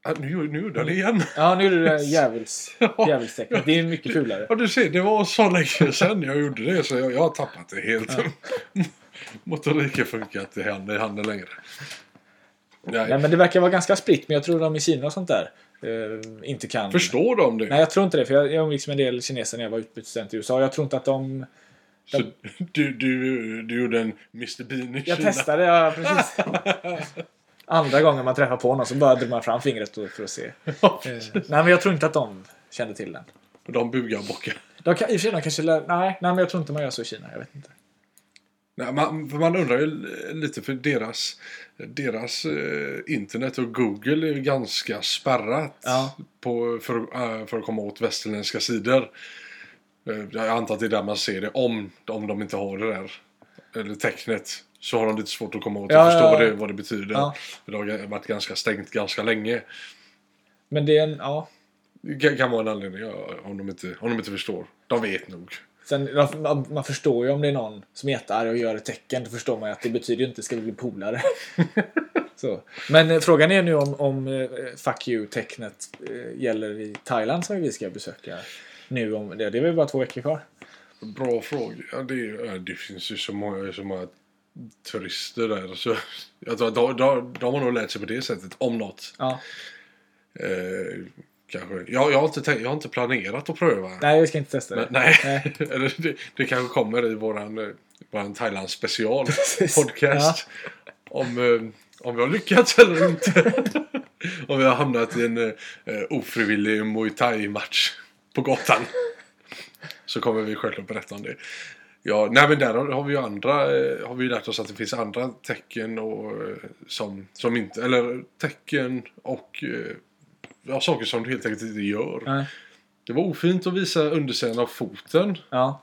Ah, nu, nu gjorde jag det igen. Ja, nu är det djävuls, djävulstecknet. Det är mycket fulare. Ja, du ser, det var så länge sedan jag gjorde det så jag, jag har tappat det helt. Motoriken funkar inte i handen, handen längre. Nej. Nej, men det verkar vara ganska spritt, men jag tror de i Kina och sånt där eh, inte kan. Förstår de det? Nej, jag tror inte det. För jag, jag umgicks med en del kineser när jag var utbytesstudent i USA. Jag tror inte att de Så du, du, du gjorde en Mr Bean i Jag Kina? testade, ja precis. Andra gången man träffar på någon så bara drar man fram fingret för att se. Ja, Eh, nej men jag tror inte att de kände till den. De bugar och bockar. De kan, I och för sig, de kanske lär, nej, nej, men jag tror inte man gör så i Kina. Jag vet inte. Nej, man, man undrar ju lite för deras, deras eh, internet och Google är ju ganska spärrat Ja. på, för, eh, för att komma åt västerländska sidor. Eh, jag antar att det är där man ser det om, om de inte har det där. Eller tecknet. Så har de lite svårt att komma åt och Ja, förstå ja, vad, ja. det, vad det betyder. Ja. För det har varit ganska stängt ganska länge. Men det är en, ja. Det kan, kan vara en anledning om, de inte, om de inte förstår. De vet nog. Sen, man, man förstår ju om det är någon som är jättearg och gör ett tecken. Då förstår man ju att det betyder ju inte ska vi bli polare. så. Men eh, frågan är nu om, om eh, Fuck you-tecknet eh, gäller i Thailand som vi ska besöka. Nu om det. Det är väl bara två veckor kvar. Bra fråga. Ja, det, är- det finns ju så många, så många turister där. Så jag tror att de, de, de har nog lärt sig på det sättet, om något. Ja. Eh, kanske. Jag, jag, har inte tänkt, jag har inte planerat att pröva. Nej, vi ska inte testa det. Men, nej. Nej. Det, det kanske kommer i våran, eh, våran Thailand special podcast. Om, eh, om vi har lyckats eller inte. om vi har hamnat i en eh, ofrivillig Muay Thai-match på Gotland. Så kommer vi självklart berätta om det. Ja, nej men där har, vi ju andra, eh, har vi lärt oss att det finns andra tecken och eh, som, som inte, eller tecken och eh, ja, saker som du helt enkelt inte gör. Nej. Det var ofint att visa undersidan av foten. Ja.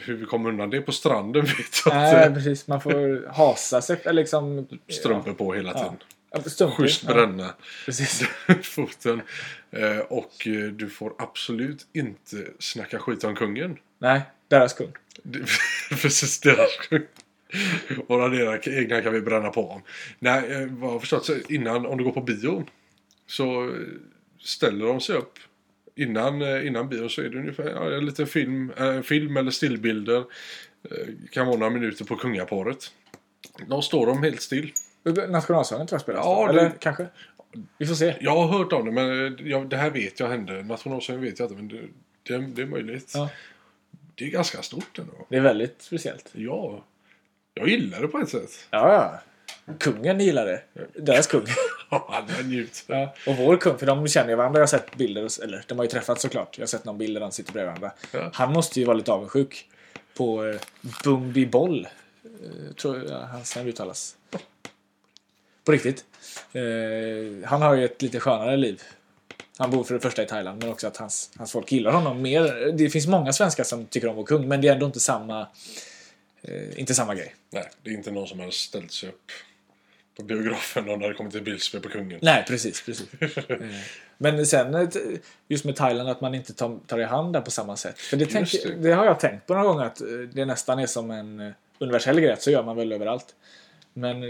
Hur vi kom undan det på stranden vet jag Nej, inte. precis. Man får hasa sig. eller Liksom, Strumpor på hela tiden. Ja, strumpor. Schysst Ja, bränna precis. foten. Och du får absolut inte snacka skit om kungen. Nej, deras kung. Det- Precis deras kung. Våra deras egna kan vi bränna på om. Nej, eh, vad jag förstått så innan, om du går på bio så eh, ställer de sig upp innan, eh, innan bio så är det ungefär ja, en liten film, eh, film eller stillbilder. Kan vara några minuter på kungaparet. De står de helt still. Nationalsången tror jag spelas. Ja, Ja, det- Eller kanske. Vi får se. Jag har hört om det men eh, ja, det här vet jag hände. Nationalsången vet jag inte men det, det, det är möjligt. Ja. Det är ganska stort ändå. Det är väldigt speciellt. Ja. Jag gillar det på ett sätt. Ja, ja. Kungen gillar det. Deras kung. Ja, han njut. Ja. Och vår kung, för de känner ju varandra. Jag har sett bilder, eller de har ju träffats såklart. Jag har sett någon bild där de sitter bredvid varandra. Ja. Han måste ju vara lite avundsjuk på eh, Bumbi Boll. Eh, tror jag hans namn uttalas. På riktigt. Eh, han har ju ett lite skönare liv. Han bor för det första i Thailand, men också att hans, hans folk gillar honom mer. Det finns många svenskar som tycker om vår kung, men det är ändå inte samma, eh, inte samma grej. Nej, det är inte någon som har ställt sig upp på biografen när det kommer till bildspel på kungen. Nej, precis. precis. Eh, Men sen eh, just med Thailand att man inte tar, i hand där på samma sätt. För det, tänk, det. det. har jag tänkt på några gånger att eh, det nästan är som en universell grej. Så gör man väl överallt. Men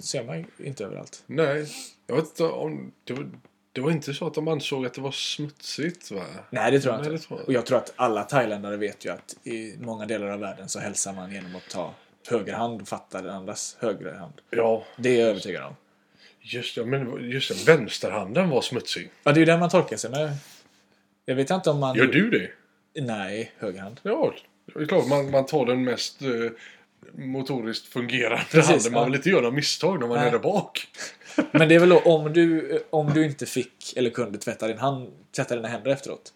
så gör man inte överallt. Nej, jag vet inte om... Det var, det var inte så att de ansåg att det var smutsigt va? Nej, det tror jag Nej, inte. tror jag Och jag tror att alla thailändare vet ju att i många delar av världen så hälsar man genom att ta höger hand och fatta den andras högra hand. Ja, Det är jag övertygad om. just det. Men just det, vänsterhanden var smutsig. Ja, det är ju den man tolkar sig med. Jag vet inte om man... Gör du det? Nej, höger hand. Ja, det är klart. Man, man tar den mest eh, motoriskt fungerande Precis, handen. Man ja. vill inte göra misstag när man Nej. är där bak. Men det är väl då om du, om du inte fick eller kunde tvätta din hand, tvätta dina händer efteråt.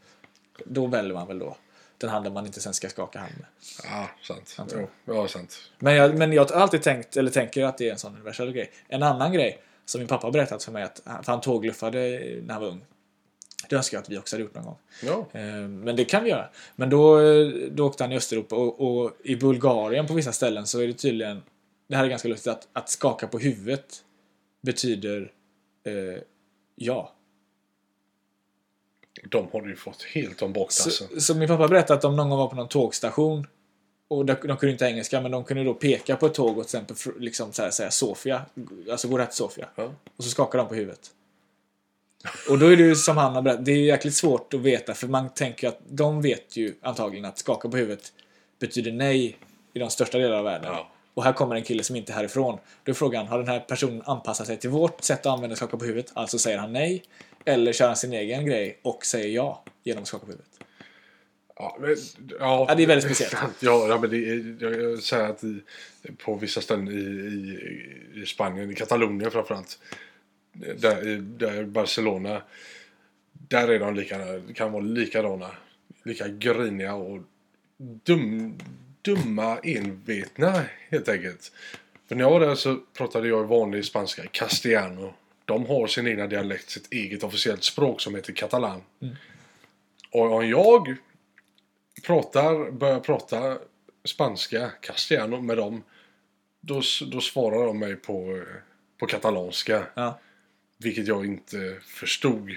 Då väljer man väl då den handen man inte sen ska skaka hand med. Ja, sant. Jag. Ja, sant. Men jag, men jag har alltid tänkt, eller tänker att det är en sån universell grej. En annan grej som min pappa har berättat för mig att han, för han tågluffade när han var ung. Det önskar jag att vi också hade gjort någon gång. Ja, Eh, Men det kan vi göra. Men då, eh, då åkte han i Östeuropa och, och i Bulgarien på vissa ställen så är det tydligen, det här är ganska lustigt, att, att skaka på huvudet betyder eh, ja. de har ju fått helt om baktassen. Så, så min pappa berättade att de någon gång var på någon tågstation och de, de kunde inte engelska men de kunde då peka på ett tåg och till exempel liksom så här, säga Sofia, alltså gå rätt Sofia. Ja. Och så skakar de på huvudet. Och då är det ju som han har berättat, det är jäkligt svårt att veta för man tänker att de vet ju antagligen att skaka på huvudet betyder nej i de största delarna av världen. Ja. Och här kommer en kille som inte är härifrån. Då är frågan, har den här personen anpassat sig till vårt sätt att använda skaka på huvudet? Alltså säger han nej. Eller kör han sin egen grej och säger ja genom att skaka på huvudet? Ja, men, ja, Ja, det är väldigt speciellt. Ja, ja men det är, jag säger att i, på vissa ställen i, i, i Spanien, i Katalonien framförallt, där, där Barcelona, där är de lika, kan vara likadana. Lika griniga och dum, dumma, envetna helt enkelt. För när jag var där så pratade jag vanlig spanska, castellano. De har sin egna dialekt, sitt eget officiellt språk som heter katalan. Och om jag pratar, börjar prata spanska, castellano med dem, då, då svarar de mig på, på katalanska. Ja. Vilket jag inte förstod.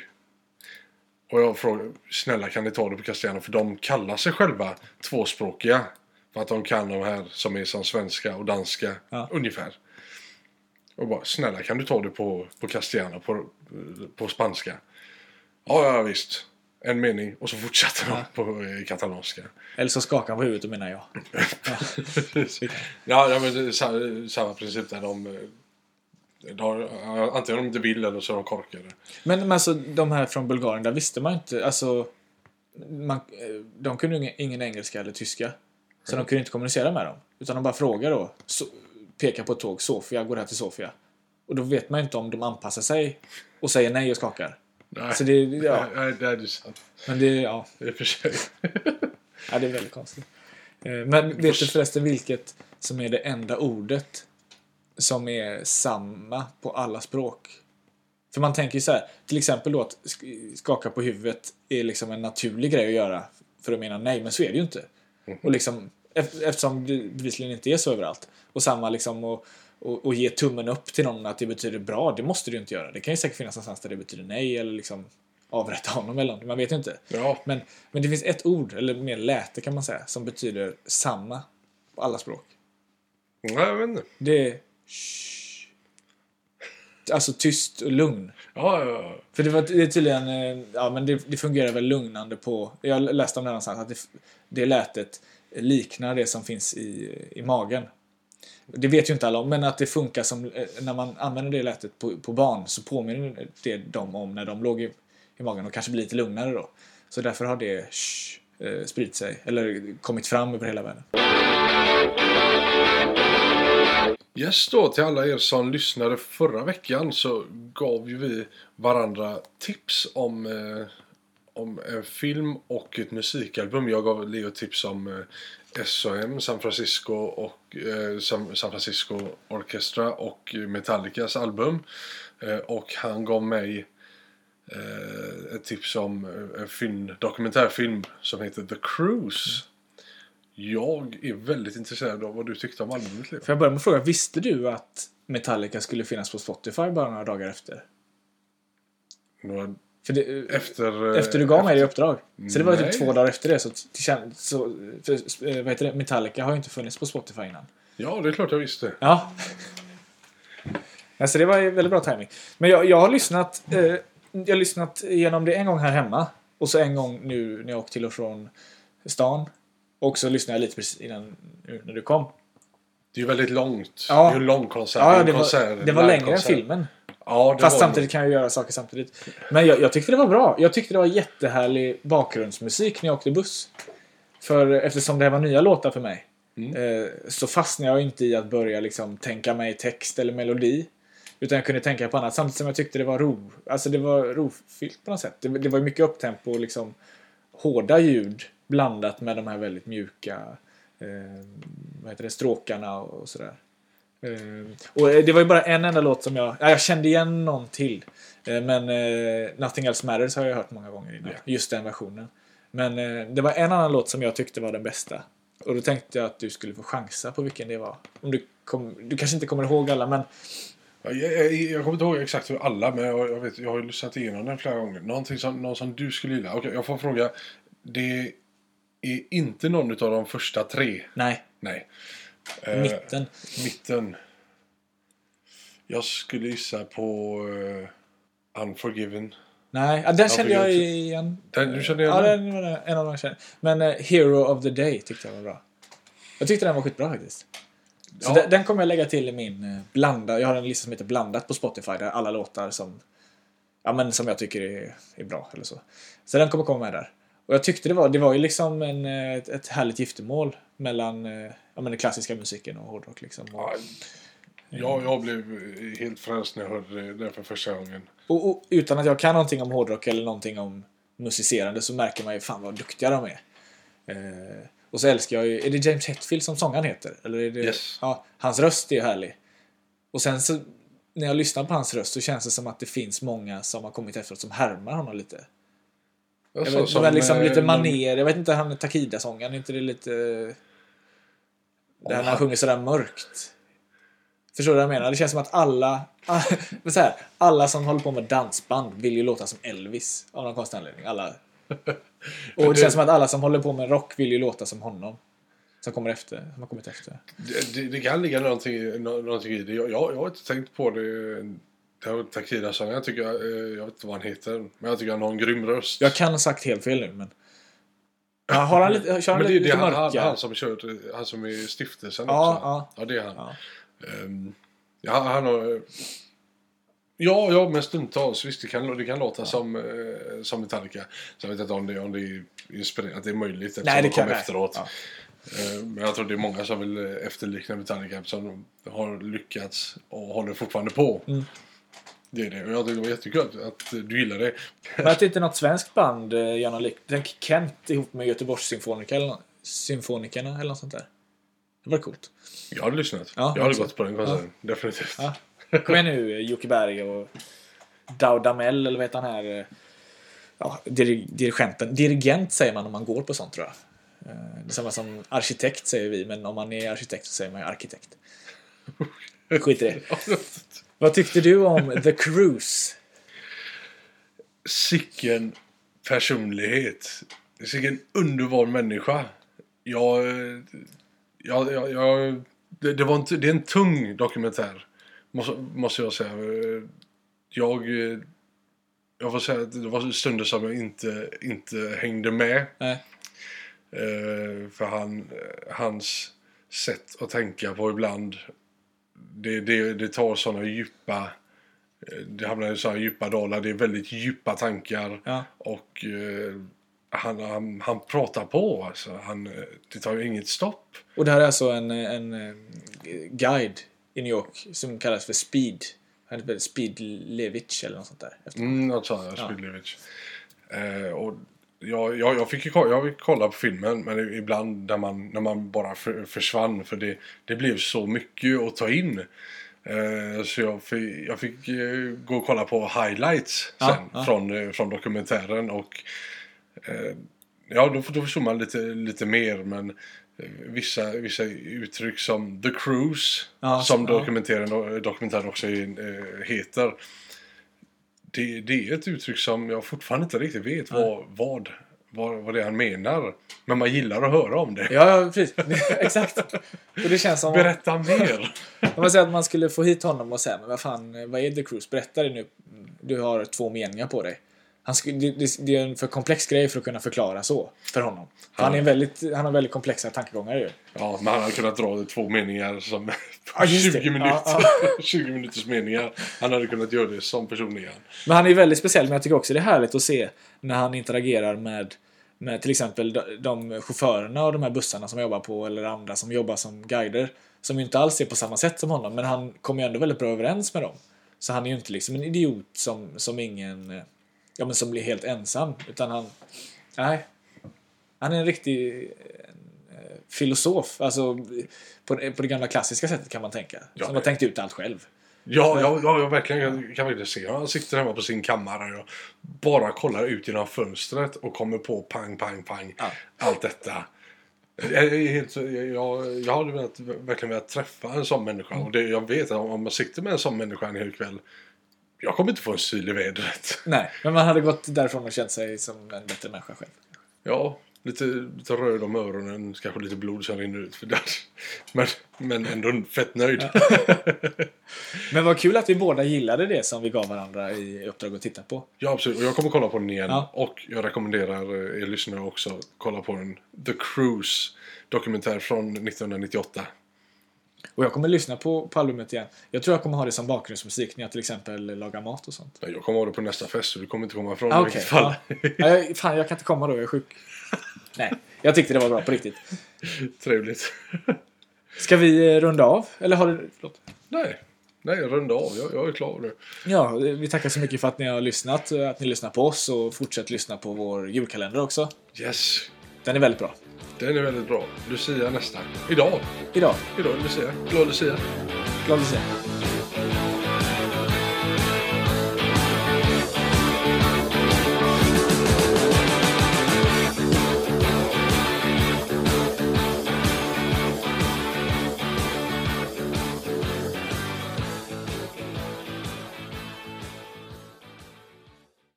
Och jag frågade, snälla kan ni ta det på castellano? För de kallar sig själva tvåspråkiga. För att de kan de här som är som svenska och danska Ja. ungefär. Och bara, snälla kan du ta det på, på castellano, på, på spanska? Ja, ja visst. En mening och så fortsätter de på eh, katalanska. Eller så skakar han på huvudet och menar jag. ja, ja, men samma princip där de, de antingen de inte vill eller så är de korkade. Men, men alltså de här från Bulgarien, där visste man inte, alltså man, de kunde ju ingen, ingen engelska eller tyska. Så de kunde inte kommunicera med dem. Utan de bara frågar då, så, pekar på ett tåg, Sofia, går det här till Sofia? Och då vet man inte om de anpassar sig och säger nej och skakar. Nej, Så det, ja, nej, det är ju sant. men det, ja, I och för sig. ja, det är väldigt konstigt. Eh, Men vet du förresten vilket som är det enda ordet som är samma på alla språk? För man tänker ju så här, till exempel då att sk- skaka på huvudet är liksom en naturlig grej att göra för att mena nej, men så är det ju inte. Och liksom, ef- eftersom det bevisligen inte är så överallt. Och samma liksom och, och, och ge tummen upp till någon att det betyder bra, det måste du inte göra. Det kan ju säkert finnas någonstans där det betyder nej eller liksom avrätta honom eller någonting, man vet ju inte. Ja, Men, men det finns ett ord, eller mer läte kan man säga, som betyder samma på alla språk. nej, jag vet inte. Det shh. Alltså tyst och lugn. Ja, ja, ja. För det, var, det är tydligen, eh, ja men det, det fungerar väl lugnande på, jag läste om det någonstans, att det, det lätet liknar det som finns i, i magen. Det vet ju inte alla om, men att det funkar som, eh, när man använder det lätet på, på barn så påminner det dem om när de låg i, i magen och kanske blir lite lugnare då. Så därför har det shh, eh, spridit sig, eller kommit fram över hela världen. Yes då, till alla er som lyssnade förra veckan så gav ju vi varandra tips om, eh, om en film och ett musikalbum. Jag gav Leo tips om eh, SOM, San Francisco och eh, San, San Francisco Orchestra och Metallicas album. Eh, och han gav mig eh, ett tips om eh, en film, dokumentärfilm som heter The Cruise. Jag är väldigt intresserad av vad du tyckte om albumet Leo. Får jag börja med att fråga, visste du att Metallica skulle finnas på Spotify bara några dagar efter? Några det, Efter, eh, Efter du gav mig det uppdrag. Så det var ju Nej. typ två dagar efter det. Så, så för, eh, vad heter det? Metallica har ju inte funnits på Spotify innan. Ja, det är klart jag visste. Ja. Alltså det var väldigt bra timing. Men jag, jag har lyssnat eh, Jag har lyssnat igenom det en gång här hemma. Och så en gång nu när jag åkte till och från stan. Och så lyssnade jag lite precis innan när du kom. Det är ju väldigt långt. Ja. Det är ju en lång konsert. Ja, det var, konsert, det var längre än livekonsert. filmen. Ja, det Fast var samtidigt kan jag göra saker samtidigt. Men jag, jag tyckte det var bra. Jag tyckte det var jättehärlig bakgrundsmusik när jag åkte buss. För eftersom det här var nya låtar för mig. Eh, så fastnade jag inte i att börja liksom tänka mig text eller melodi. Utan jag kunde tänka på annat. Samtidigt som jag tyckte det var ro. Alltså det var rofyllt på något sätt. Det, det var ju mycket upptempo och liksom hårda ljud blandat med de här väldigt mjuka eh, vad heter det, stråkarna och, sådär. Eh, och det var ju bara en enda låt som jag... Ja, jag kände igen någon till. Eh, men eh, Nothing Else Matters har jag hört många gånger innan. Ja. Just den versionen. Men eh, det var en annan låt som jag tyckte var den bästa. Och då tänkte jag att du skulle få chansa på vilken det var. Om du, kom, du kanske inte kommer ihåg alla, men Ja, Jag, jag, jag kommer inte ihåg exakt hur alla, men jag, jag, vet, jag har ju lyssnat igenom den flera gånger. Någonting som, någon som du skulle gilla. Okej, jag får fråga. Det är inte någon av de första tre. nej. Nej. Eh, Mitten. Mitten. Jag skulle gissa på uh, Unforgiven. Nej, ja, den kände jag igen. Den, du kände igen Ja, den? var en av de jag kände. Men eh, Hero of the Day tyckte jag var bra. Jag tyckte den var skitbra faktiskt. Så Ja. den, den kommer jag lägga till i min eh, blanda. Jag har en lista som heter blandat på Spotify där alla låtar som ja, men som jag tycker är, är bra eller så. Så den kommer komma med där. Och jag tyckte det var, det var ju liksom en, eh, ett, ett härligt giftermål mellan eh, ja, men den klassiska musiken och hårdrock. Liksom. Och, Ja, jag, jag blev helt frälst när jag hörde det för första gången. och, och utan att jag kan någonting om hårdrock eller någonting om musicerande så märker man ju fan vad duktiga de är. Eh, och så älskar jag ju, är det James Hetfield som sångaren heter? Eller är det, Yes. ja, hans röst är ju härlig. Och sen så när jag lyssnar på hans röst så känns det som att det finns många som har kommit efteråt som härmar honom lite. Jag vet, är liksom eh, lite någon- maner. Jag vet inte, han Takida-sångaren. Inte det lite... Det här när han sjunger sådär mörkt. Förstår du vad jag menar? Det känns som att alla... Men så här, alla som håller på med dansband vill ju låta som Elvis. Av någon konstig anledning. Alla. Och det det- känns som att alla som håller på med rock vill ju låta som honom. Som kommer efter. Som har kommit efter. Det, det, det kan ligga någonting, nå- någonting i det. Jag, jag, jag har inte tänkt på det. Det har Takida sång. Jag tycker, eh, jag vet inte vad han heter. Men jag tycker han har en grym röst. Jag kan ha sagt helt fel nu men... Ja, har han lite, kör han Men det, lite, det lite han, han, mörka? som kör, han som är i stiftelsen Ja, också. ja. ja, det är han. Ja. Ehm, ja, han har... Ja, ja, men stundtals. Visst, det kan, det kan låta som, eh, som Metallica. Så jag vet inte om det, om det är inspirerat. Det är möjligt eftersom Nej, det de kom efteråt. Ja. Eh, Men jag tror det är många som vill eh, efterlikna Metallica eftersom de har lyckats och håller fortfarande på. Mm. Det är det. Och jag tycker det var jättekul att, du gillar det. Men att inte något svenskt band eh, gör någon lik... Tänk Kent ihop med Göteborgs Symfonika eller eller något sånt där. Det var coolt. Jag hade lyssnat. Ja, jag hade också. gått på den konserten. Definitivt. Ja. Kom igen nu eh, Jocke Berg och Daudamel eller vad heter han här? eh, Ja, dir- dirigenten. Dirigent säger man om man går på sånt tror jag. Eh, Det är samma som arkitekt säger vi, men om man är arkitekt så säger man ju arkitekt. Skit i det. Vad tyckte du om The Cruise? Sicken personlighet. Sicken underbar människa. Jag... jag, jag, jag det, det, var en, det är en tung dokumentär. Måste, måste jag säga. Jag... Jag får säga att det var stunder som jag inte, inte hängde med. Nej. Eh, för han, hans sätt att tänka på ibland. Det, det, det tar sådana djupa... eh, Det hamnar i sådana djupa dalar. Det är väldigt djupa tankar. Ja. Och eh, han, han, han pratar på alltså. Han, eh, det tar ju inget stopp. Och det här är alltså en, en, eh, guide i New York som kallas för Speed. Han heter Speed Levich eller något sånt där. Mm, något sånt, Ja. Spidlevich. Eh, och jag, jag, jag, fick ju kolla, jag fick kolla på filmen, men ibland när man, när man bara för, försvann, för det, det blev så mycket att ta in. Eh, så jag fick, jag fick eh, gå och kolla på highlights Ja, sen ja. Från, eh, från dokumentären. Och eh, ja, då, då förstod man lite, lite mer, men eh, Vissa, vissa uttryck som The Cruise, Ja, som dokumentären, dokumentären också heter. Det, det är ett uttryck som jag fortfarande inte riktigt vet vad, vad, vad, vad det är han menar. Men man gillar att höra om det. Ja, ja, precis. Exakt. Och det känns som... Berätta mer! Om man säger att man skulle få hit honom och säga men vad fan, vad är The Cruise? Berätta det nu. Du har två meningar på dig. Han skulle, det, det, det är en för komplex grej för att kunna förklara så för honom. För Han, är väldigt, han har väldigt komplexa tankegångar ju. Ja, men han hade kunnat dra två meningar som det. 20, minuter, Ja, 20 minuters meningar. Han hade kunnat göra det som person igen. Men han är väldigt speciell, men jag tycker också det är härligt att se när han interagerar med, med till exempel de, de chaufförerna och de här bussarna som jobbar på, eller andra som jobbar som guider. Som ju inte alls är på samma sätt som honom, men han kommer ju ändå väldigt bra överens med dem. Så han är ju inte liksom en idiot som, som ingen, eh, ja men som blir helt ensam, utan han, nej. Han är en riktig eh, filosof, alltså på, på det gamla klassiska sättet kan man tänka. Ja, som har tänkt ut allt själv. Ja, ja, ja jag verkligen jag kan verkligen se. Han sitter hemma på sin kammare och bara kollar ut genom fönstret och kommer på pang, pang, pang. Ja. Allt detta. Jag, helt, jag, jag, jag hade velat, verkligen velat träffa en sån människa. Och det, jag vet att om man sitter med en sån människa en hel kväll. Jag kommer inte få en syl i vädret. Nej, men man hade gått därifrån och känt sig som en bättre människa själv. Ja, lite, lite röd om öronen, kanske lite blod som rinner ut. För där. Men, men ändå fett nöjd. Men vad kul att vi båda gillade det som vi gav varandra i uppdrag att titta på. Ja, absolut. Och jag kommer kolla på den igen. Ja. Och jag rekommenderar eh, er lyssnare också att kolla på den. The Cruise dokumentär från 1998. Och jag kommer lyssna på, på albumet igen. Jag tror jag kommer ha det som bakgrundsmusik när jag till exempel lagar mat och sånt. Jag kommer ha det på nästa fest så du kommer inte komma ifrån Ah, vilket fall. ja. Ja, fan, jag kan inte komma då. Jag är sjuk. Nej, jag tyckte det var bra på riktigt. Trevligt. Ska vi eh, runda av? Eller har du... Förlåt. Nej, nej runda av. Jag, jag är klar nu. Ja, vi tackar så mycket för att ni har lyssnat. Att ni lyssnar på oss och fortsätt lyssna på vår julkalender också. Yes, Den är väldigt bra. Den är väldigt bra. Lucia nästa. Idag. Idag. Idag är Lucia. Glad Lucia. Glad se.